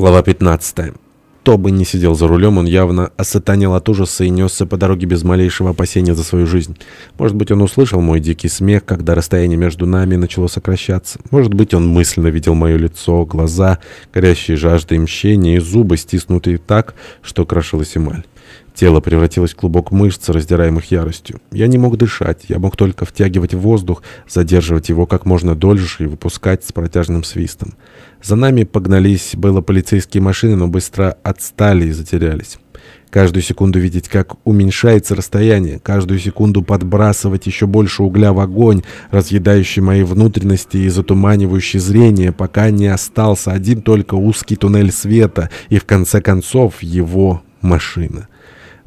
Глава 15. Кто бы ни сидел за рулем, он явно осатанел от ужаса и несся по дороге без малейшего опасения за свою жизнь. Может быть, он услышал мой дикий смех, когда расстояние между нами начало сокращаться. Может быть, он мысленно видел мое лицо, глаза, горящие жаждой мщения и зубы, стиснутые так, что крошилась эмаль. Тело превратилось в клубок мышц, раздираемых яростью. Я не мог дышать, я мог только втягивать воздух, задерживать его как можно дольше и выпускать с протяжным свистом. За нами погнались было полицейские машины, но быстро отстали и затерялись. Каждую секунду видеть, как уменьшается расстояние, каждую секунду подбрасывать еще больше угля в огонь, разъедающий мои внутренности и затуманивающий зрение, пока не остался один только узкий туннель света и, в конце концов, его машина.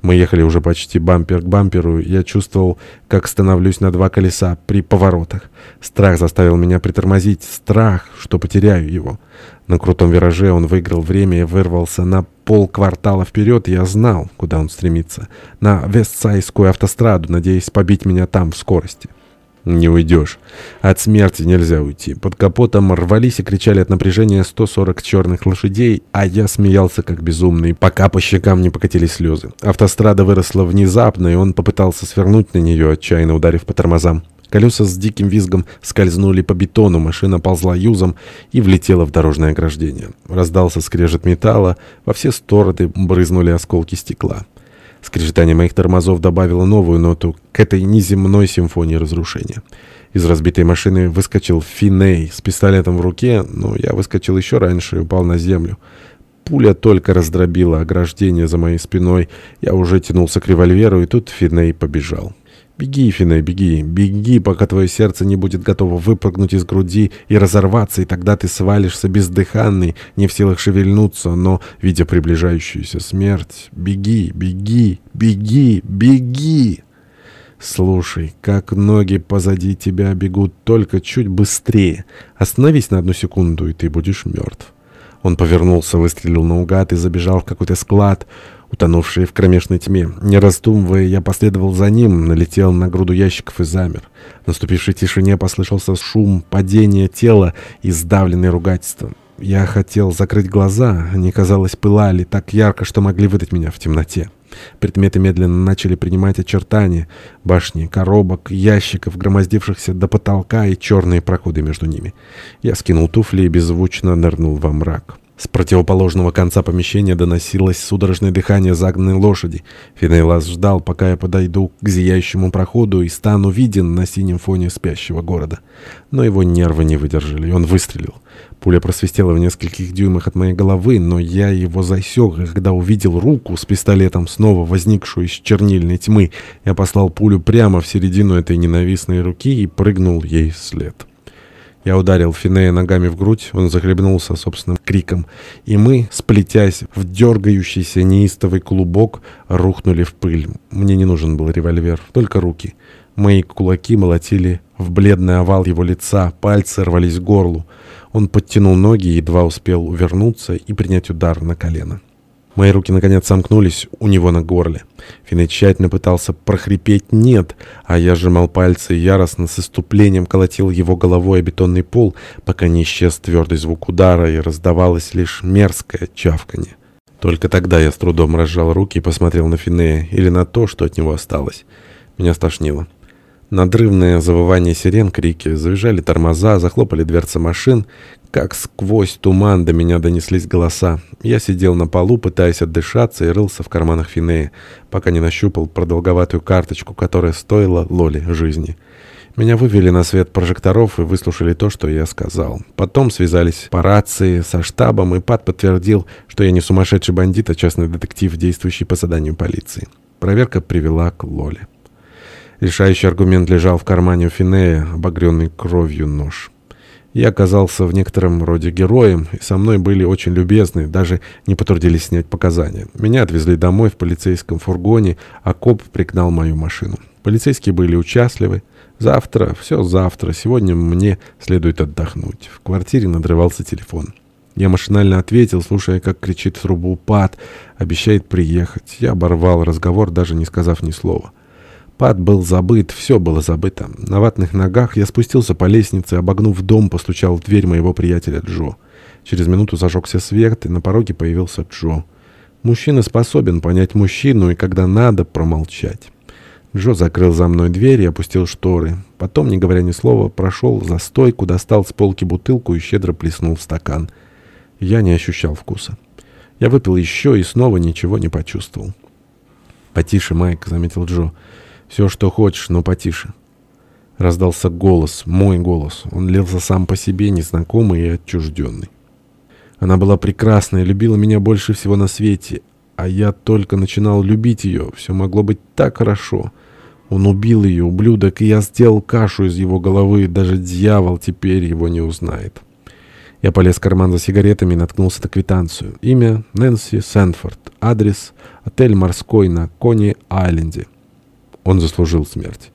Мы ехали уже почти бампер к бамперу. Я чувствовал, как становлюсь на два колеса при поворотах. Страх заставил меня притормозить. Страх, что потеряю его. На крутом вираже он выиграл время и вырвался на полквартала вперед. Я знал, куда он стремится. На Вестсайскую автостраду, надеясь побить меня там в скорости. Не уйдешь. От смерти нельзя уйти. Под капотом рвались и кричали от напряжения 140 черных лошадей, а я смеялся как безумный, пока по щекам не покатились слезы. Автострада выросла внезапно, и он попытался свернуть на нее, отчаянно ударив по тормозам. Колеса с диким визгом скользнули по бетону, машина ползла юзом и влетела в дорожное ограждение. Раздался скрежет металла, во все стороны брызнули осколки стекла. Скрежетание моих тормозов добавило новую ноту к этой неземной симфонии разрушения. Из разбитой машины выскочил Финей с пистолетом в руке, но я выскочил еще раньше и упал на землю. Пуля только раздробила ограждение за моей спиной. Я уже тянулся к револьверу, и тут Финей побежал. Беги, Фине, беги, беги, пока твое сердце не будет готово выпрыгнуть из груди и разорваться, и тогда ты свалишься бездыханный, не в силах шевельнуться, но, видя приближающуюся смерть, беги, беги, беги, беги. Слушай, как ноги позади тебя бегут только чуть быстрее. Остановись на одну секунду, и ты будешь мертв. Он повернулся, выстрелил наугад и забежал в какой-то склад утонувшие в кромешной тьме. Не раздумывая, я последовал за ним, налетел на груду ящиков и замер. В наступившей тишине послышался шум падения тела и сдавленное ругательство. Я хотел закрыть глаза, они, казалось, пылали так ярко, что могли выдать меня в темноте. Предметы медленно начали принимать очертания. Башни, коробок, ящиков, громоздившихся до потолка и черные проходы между ними. Я скинул туфли и беззвучно нырнул во мрак. С противоположного конца помещения доносилось судорожное дыхание загнанной лошади. Финейлас ждал, пока я подойду к зияющему проходу и стану виден на синем фоне спящего города. Но его нервы не выдержали, и он выстрелил. Пуля просвистела в нескольких дюймах от моей головы, но я его засек, когда увидел руку с пистолетом, снова возникшую из чернильной тьмы, я послал пулю прямо в середину этой ненавистной руки и прыгнул ей вслед. Я ударил Финея ногами в грудь, он захлебнулся собственным криком, и мы, сплетясь в дергающийся неистовый клубок, рухнули в пыль. Мне не нужен был револьвер, только руки. Мои кулаки молотили в бледный овал его лица, пальцы рвались к горлу. Он подтянул ноги едва успел увернуться и принять удар на колено. Мои руки, наконец, сомкнулись у него на горле. Финей тщательно пытался прохрипеть «нет», а я сжимал пальцы яростно с иступлением колотил его головой о бетонный пол, пока не исчез твердый звук удара и раздавалось лишь мерзкое чавканье. Только тогда я с трудом разжал руки и посмотрел на Финея или на то, что от него осталось. Меня стошнило. Надрывное завывание сирен, крики, завизжали тормоза, захлопали дверцы машин. Как сквозь туман до меня донеслись голоса. Я сидел на полу, пытаясь отдышаться, и рылся в карманах Финея, пока не нащупал продолговатую карточку, которая стоила Лоли жизни. Меня вывели на свет прожекторов и выслушали то, что я сказал. Потом связались по рации со штабом, и Пат подтвердил, что я не сумасшедший бандит, а частный детектив, действующий по заданию полиции. Проверка привела к Лоле. Решающий аргумент лежал в кармане Финея, обогренный кровью нож. Я оказался в некотором роде героем, и со мной были очень любезны, даже не потрудились снять показания. Меня отвезли домой в полицейском фургоне, а коп пригнал мою машину. Полицейские были участливы. Завтра, все завтра, сегодня мне следует отдохнуть. В квартире надрывался телефон. Я машинально ответил, слушая, как кричит в трубу Пат, обещает приехать. Я оборвал разговор, даже не сказав ни слова. Пад был забыт, все было забыто. На ватных ногах я спустился по лестнице, обогнув дом, постучал в дверь моего приятеля Джо. Через минуту зажегся свет, и на пороге появился Джо. Мужчина способен понять мужчину и, когда надо, промолчать. Джо закрыл за мной дверь и опустил шторы. Потом, не говоря ни слова, прошел за стойку, достал с полки бутылку и щедро плеснул в стакан. Я не ощущал вкуса. Я выпил еще и снова ничего не почувствовал. «Потише, Майк», — заметил Джо. «Все, что хочешь, но потише». Раздался голос, мой голос. Он лился сам по себе, незнакомый и отчужденный. Она была прекрасная, любила меня больше всего на свете, а я только начинал любить ее. Все могло быть так хорошо. Он убил ее, ублюдок, и я сделал кашу из его головы. Даже дьявол теперь его не узнает. Я полез в карман за сигаретами и наткнулся на квитанцию. Имя Нэнси Сэнфорд. Адрес отель «Морской» на Кони-Айленде. Он заслужил смерть.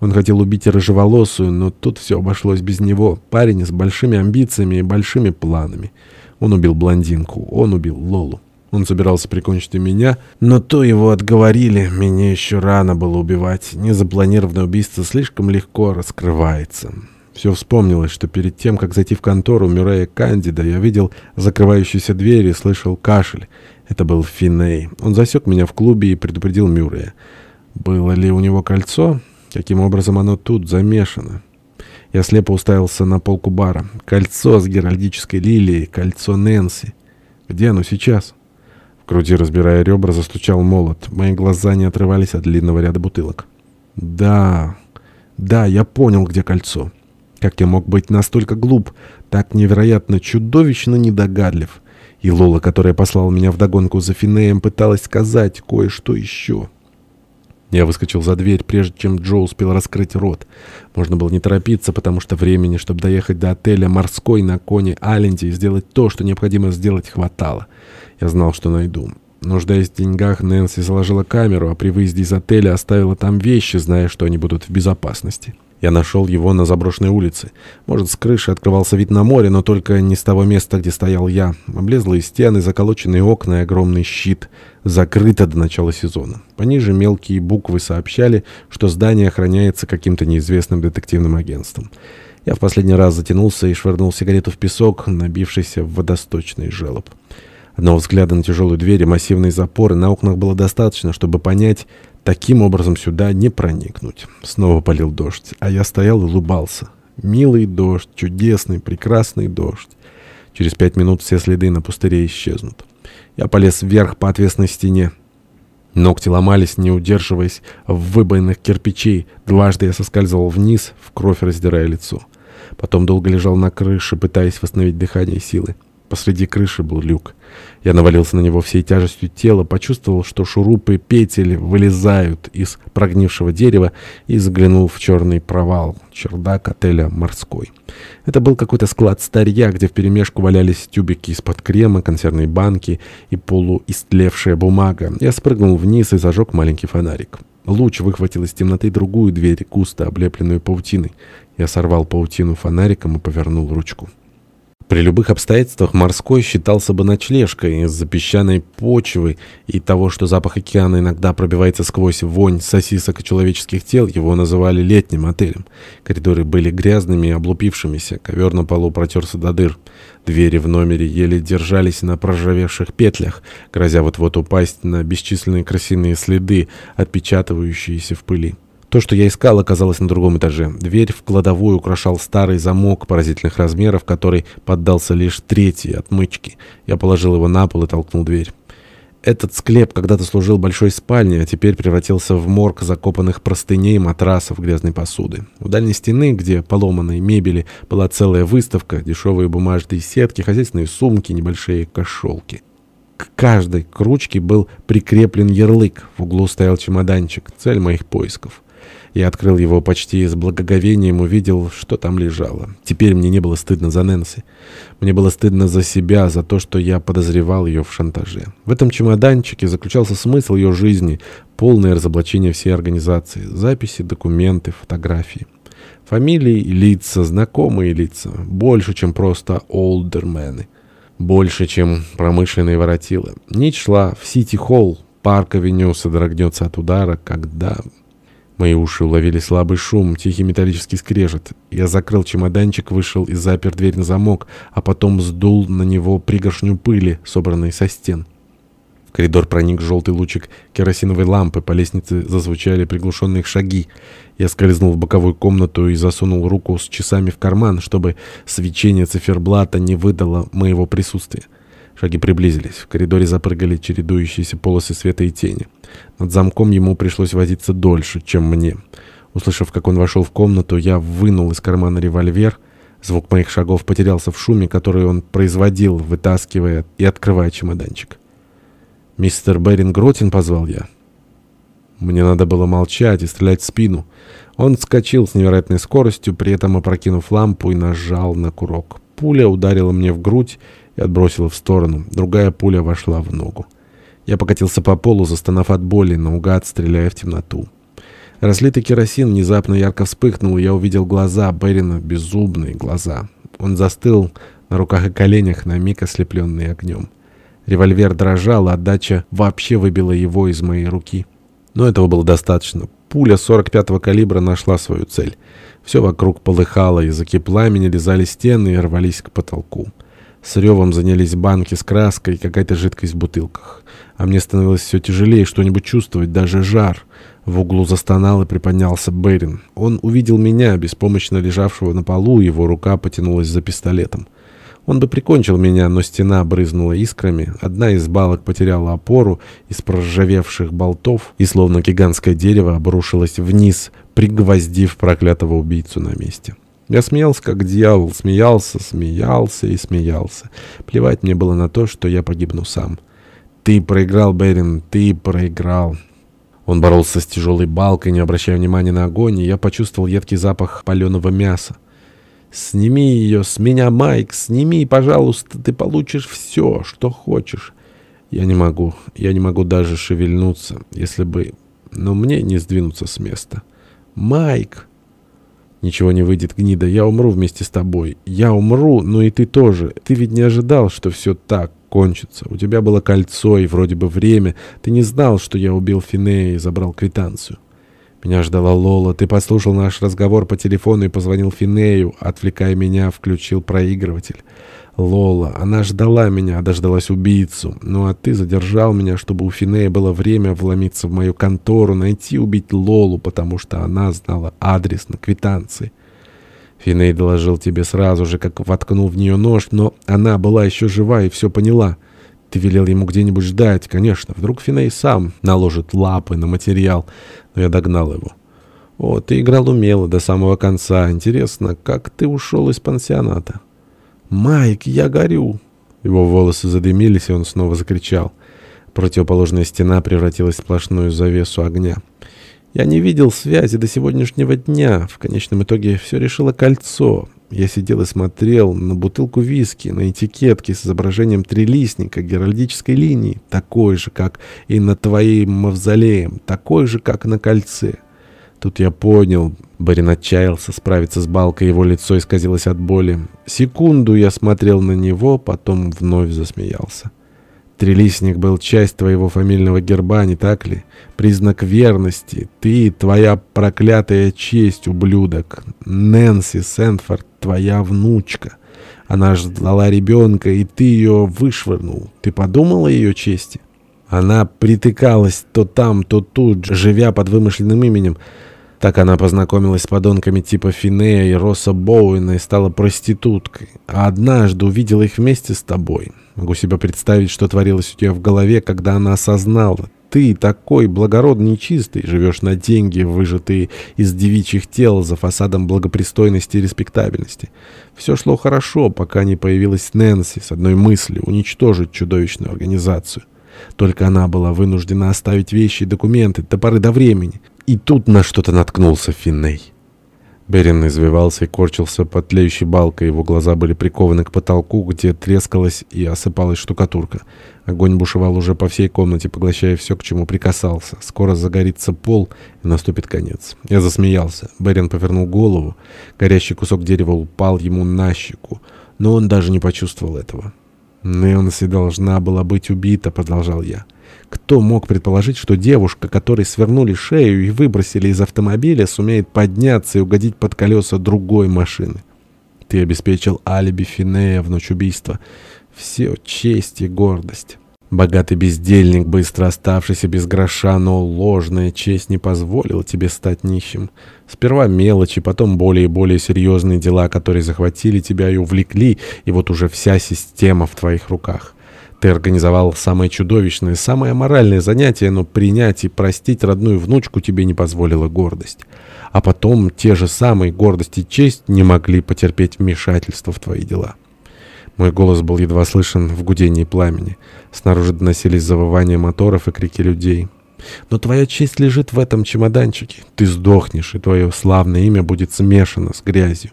Он хотел убить рыжеволосую, но тут все обошлось без него. Парень с большими амбициями и большими планами. Он убил блондинку, он убил Лолу. Он собирался прикончить и меня, но то его отговорили. Меня еще рано было убивать. Незапланированное убийство слишком легко раскрывается. Все вспомнилось, что перед тем, как зайти в контору Мюррея Кандида, я видел закрывающуюся дверь и слышал кашель. Это был Финей. Он засек меня в клубе и предупредил Мюррея. Было ли у него кольцо? Каким образом оно тут замешано? Я слепо уставился на полку бара. Кольцо с геральдической лилией, кольцо Нэнси. Где оно сейчас? В груди, разбирая ребра, застучал молот. Мои глаза не отрывались от длинного ряда бутылок. Да, да, я понял, где кольцо. Как я мог быть настолько глуп, так невероятно чудовищно недогадлив? И Лола, которая послала меня вдогонку за Финеем, пыталась сказать кое-что еще. Я выскочил за дверь, прежде чем Джо успел раскрыть рот. Можно было не торопиться, потому что времени, чтобы доехать до отеля «Морской» на коне Аленде и сделать то, что необходимо сделать, хватало. Я знал, что найду. Нуждаясь в деньгах, Нэнси заложила камеру, а при выезде из отеля оставила там вещи, зная, что они будут в безопасности. Я нашел его на заброшенной улице. Может, с крыши открывался вид на море, но только не с того места, где стоял я. Облезлые стены, заколоченные окна и огромный щит. Закрыто до начала сезона. Пониже мелкие буквы сообщали, что здание охраняется каким-то неизвестным детективным агентством. Я в последний раз затянулся и швырнул сигарету в песок, набившийся в водосточный желоб. Одного взгляда на тяжелую дверь и массивные запоры на окнах было достаточно, чтобы понять... Таким образом сюда не проникнуть. Снова полил дождь, а я стоял и улыбался. Милый дождь, чудесный, прекрасный дождь. Через пять минут все следы на пустыре исчезнут. Я полез вверх по отвесной стене. Ногти ломались, не удерживаясь в выбоинах кирпичей. Дважды я соскальзывал вниз, в кровь раздирая лицо. Потом долго лежал на крыше, пытаясь восстановить дыхание и силы. Посреди крыши был люк. Я навалился на него всей тяжестью тела, почувствовал, что шурупы петель вылезают из прогнившего дерева и заглянул в черный провал, чердак отеля «Морской». Это был какой-то склад старья, где вперемешку валялись тюбики из-под крема, консервные банки и полуистлевшая бумага. Я спрыгнул вниз и зажег маленький фонарик. Луч выхватил из темноты другую дверь, густо облепленную паутиной. Я сорвал паутину фонариком и повернул ручку. При любых обстоятельствах морской считался бы ночлежкой из-за песчаной почвы и того, что запах океана иногда пробивается сквозь вонь сосисок и человеческих тел, его называли летним отелем. Коридоры были грязными и облупившимися, ковер на полу протерся до дыр. Двери в номере еле держались на проржавевших петлях, грозя вот-вот упасть на бесчисленные красивые следы, отпечатывающиеся в пыли. То, что я искал, оказалось на другом этаже. Дверь в кладовую украшал старый замок поразительных размеров, который поддался лишь третьей отмычке. Я положил его на пол и толкнул дверь. Этот склеп когда-то служил большой спальней, а теперь превратился в морг закопанных простыней, матрасов, грязной посуды. У дальней стены, где поломанной мебели, была целая выставка, дешевые бумажные сетки, хозяйственные сумки, небольшие кошелки. К каждой кручке был прикреплен ярлык. В углу стоял чемоданчик, цель моих поисков. Я открыл его почти с благоговением, увидел, что там лежало. Теперь мне не было стыдно за Нэнси. Мне было стыдно за себя, за то, что я подозревал ее в шантаже. В этом чемоданчике заключался смысл ее жизни, полное разоблачение всей организации, записи, документы, фотографии. Фамилии лица, знакомые лица, больше, чем просто олдермены. Больше, чем промышленные воротилы. Нить шла в Сити-Холл, парк-авеню содрогнется от удара, когда... Мои уши уловили слабый шум, тихий металлический скрежет. Я закрыл чемоданчик, вышел и запер дверь на замок, а потом сдул на него пригоршню пыли, собранной со стен. В коридор проник желтый лучик керосиновой лампы, по лестнице зазвучали приглушенные шаги. Я скользнул в боковую комнату и засунул руку с часами в карман, чтобы свечение циферблата не выдало моего присутствия. Шаги приблизились. В коридоре запрыгали чередующиеся полосы света и тени. Над замком ему пришлось возиться дольше, чем мне. Услышав, как он вошел в комнату, я вынул из кармана револьвер. Звук моих шагов потерялся в шуме, который он производил, вытаскивая и открывая чемоданчик. «Мистер Берин Гротин», — позвал я. Мне надо было молчать и стрелять в спину. Он вскочил с невероятной скоростью, при этом опрокинув лампу и нажал на курок. Пуля ударила мне в грудь и отбросила в сторону. Другая пуля вошла в ногу. Я покатился по полу, застонав от боли, наугад стреляя в темноту. Разлитый керосин внезапно ярко вспыхнул, и я увидел глаза Берина, беззубные глаза. Он застыл на руках и коленях, на миг ослепленный огнем. Револьвер дрожал, а отдача вообще выбила его из моей руки. Но этого было достаточно. Пуля 45-го калибра нашла свою цель. Все вокруг полыхало, языки пламени лизали стены и рвались к потолку. С ревом занялись банки с краской и какая-то жидкость в бутылках. А мне становилось все тяжелее что-нибудь чувствовать, даже жар. В углу застонал и приподнялся Берин. Он увидел меня, беспомощно лежавшего на полу, его рука потянулась за пистолетом. Он бы прикончил меня, но стена брызнула искрами. Одна из балок потеряла опору из проржавевших болтов и, словно гигантское дерево, обрушилась вниз, пригвоздив проклятого убийцу на месте. Я смеялся, как дьявол, смеялся, смеялся и смеялся. Плевать мне было на то, что я погибну сам. «Ты проиграл, Берин, ты проиграл». Он боролся с тяжелой балкой, не обращая внимания на огонь, и я почувствовал едкий запах паленого мяса. «Сними ее с меня, Майк, сними, пожалуйста, ты получишь все, что хочешь». Я не могу, я не могу даже шевельнуться, если бы... Но мне не сдвинуться с места. «Майк!» «Ничего не выйдет, гнида, я умру вместе с тобой. Я умру, но и ты тоже. Ты ведь не ожидал, что все так кончится. У тебя было кольцо и вроде бы время. Ты не знал, что я убил Финея и забрал квитанцию». Меня ждала Лола. Ты послушал наш разговор по телефону и позвонил Финею. Отвлекая меня, включил проигрыватель. Лола, она ждала меня, дождалась убийцу. Ну а ты задержал меня, чтобы у Финея было время вломиться в мою контору, найти убить Лолу, потому что она знала адрес на квитанции. Финей доложил тебе сразу же, как воткнул в нее нож, но она была еще жива и все поняла. Ты велел ему где-нибудь ждать, конечно. Вдруг Финей сам наложит лапы на материал, но я догнал его. О, ты играл умело до самого конца. Интересно, как ты ушел из пансионата? «Майк, я горю!» Его волосы задымились, и он снова закричал. Противоположная стена превратилась в сплошную завесу огня. Я не видел связи до сегодняшнего дня. В конечном итоге все решило кольцо. Я сидел и смотрел на бутылку виски, на этикетке с изображением трилистника, геральдической линии, такой же, как и на твоим мавзолеем, такой же, как на кольце. Тут я понял, Барин отчаялся справиться с балкой, его лицо исказилось от боли. Секунду я смотрел на него, потом вновь засмеялся. Трелисник был часть твоего фамильного герба, не так ли? Признак верности. Ты, твоя проклятая честь, ублюдок. Нэнси Сэнфорд, твоя внучка. Она ждала ребенка, и ты ее вышвырнул. Ты подумал о ее чести? Она притыкалась то там, то тут, живя под вымышленным именем. Так она познакомилась с подонками типа Финея и Росса Боуэна и стала проституткой. А однажды увидела их вместе с тобой. Могу себе представить, что творилось у тебя в голове, когда она осознала. Ты такой благородный и чистый, живешь на деньги, выжатые из девичьих тел за фасадом благопристойности и респектабельности. Все шло хорошо, пока не появилась Нэнси с одной мыслью — уничтожить чудовищную организацию. Только она была вынуждена оставить вещи и документы до поры до времени. И тут на что-то наткнулся Финней. Берин извивался и корчился под тлеющей балкой. Его глаза были прикованы к потолку, где трескалась и осыпалась штукатурка. Огонь бушевал уже по всей комнате, поглощая все, к чему прикасался. Скоро загорится пол, и наступит конец. Я засмеялся. Берин повернул голову. Горящий кусок дерева упал ему на щеку, но он даже не почувствовал этого. «Нэнси должна была быть убита», — продолжал я. Кто мог предположить, что девушка, которой свернули шею и выбросили из автомобиля, сумеет подняться и угодить под колеса другой машины? Ты обеспечил алиби Финея в ночь убийства. Все честь и гордость. Богатый бездельник, быстро оставшийся без гроша, но ложная честь не позволила тебе стать нищим. Сперва мелочи, потом более и более серьезные дела, которые захватили тебя и увлекли, и вот уже вся система в твоих руках. Ты организовал самое чудовищное, самое моральное занятие, но принять и простить родную внучку тебе не позволила гордость. А потом те же самые гордость и честь не могли потерпеть вмешательство в твои дела. Мой голос был едва слышен в гудении пламени. Снаружи доносились завывания моторов и крики людей. «Но твоя честь лежит в этом чемоданчике. Ты сдохнешь, и твое славное имя будет смешано с грязью».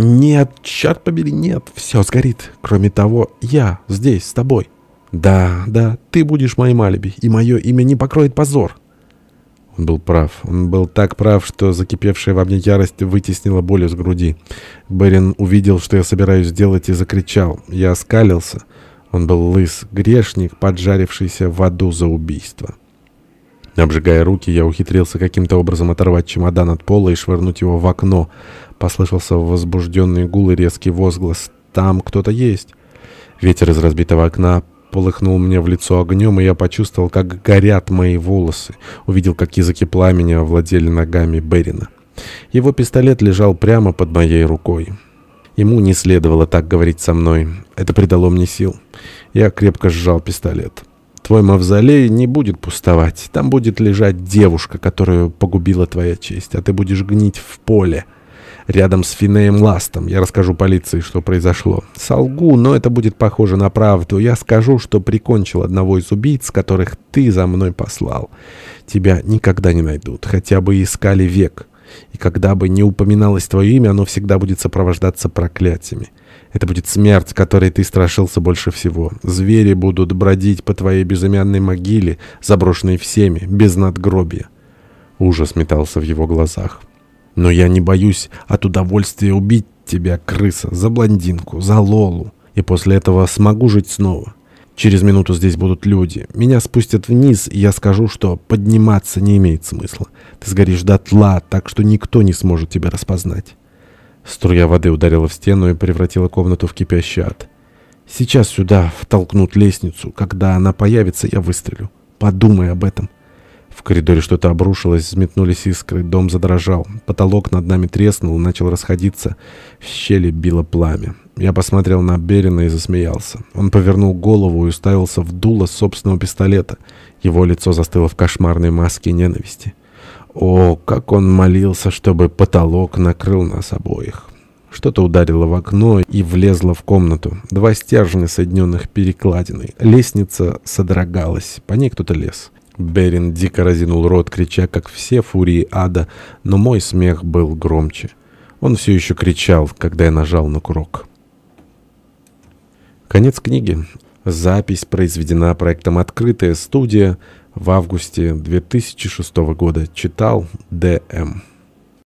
«Нет, черт побери, нет, все сгорит. Кроме того, я здесь, с тобой». «Да, да, ты будешь моим алиби, и мое имя не покроет позор». Он был прав. Он был так прав, что закипевшая во мне ярость вытеснила боль из груди. Берин увидел, что я собираюсь сделать, и закричал. Я оскалился. Он был лыс, грешник, поджарившийся в аду за убийство. Обжигая руки, я ухитрился каким-то образом оторвать чемодан от пола и швырнуть его в окно. Послышался возбужденный гул и резкий возглас. «Там кто-то есть!» Ветер из разбитого окна полыхнул мне в лицо огнем, и я почувствовал, как горят мои волосы. Увидел, как языки пламени овладели ногами Берина. Его пистолет лежал прямо под моей рукой. Ему не следовало так говорить со мной. Это придало мне сил. Я крепко сжал пистолет. Твой мавзолей не будет пустовать. Там будет лежать девушка, которую погубила твоя честь, а ты будешь гнить в поле рядом с Финеем Ластом. Я расскажу полиции, что произошло. Солгу, но это будет похоже на правду. Я скажу, что прикончил одного из убийц, которых ты за мной послал. Тебя никогда не найдут, хотя бы искали век. И когда бы не упоминалось твое имя, оно всегда будет сопровождаться проклятиями. Это будет смерть, которой ты страшился больше всего. Звери будут бродить по твоей безымянной могиле, заброшенной всеми, без надгробия. Ужас метался в его глазах. Но я не боюсь от удовольствия убить тебя, крыса, за блондинку, за Лолу. И после этого смогу жить снова. Через минуту здесь будут люди. Меня спустят вниз, и я скажу, что подниматься не имеет смысла. Ты сгоришь дотла, так что никто не сможет тебя распознать. Струя воды ударила в стену и превратила комнату в кипящий ад. Сейчас сюда втолкнут лестницу. Когда она появится, я выстрелю. Подумай об этом. В коридоре что-то обрушилось, взметнулись искры, дом задрожал. Потолок над нами треснул, начал расходиться. В щели било пламя. Я посмотрел на Берина и засмеялся. Он повернул голову и уставился в дуло собственного пистолета. Его лицо застыло в кошмарной маске ненависти. О, как он молился, чтобы потолок накрыл нас обоих. Что-то ударило в окно и влезло в комнату. Два стержня, соединенных перекладиной. Лестница содрогалась. По ней кто-то лез. Берин дико разинул рот, крича, как все фурии ада, но мой смех был громче. Он все еще кричал, когда я нажал на курок. Конец книги. Запись произведена проектом «Открытая студия» в августе 2006 года. Читал Д.М.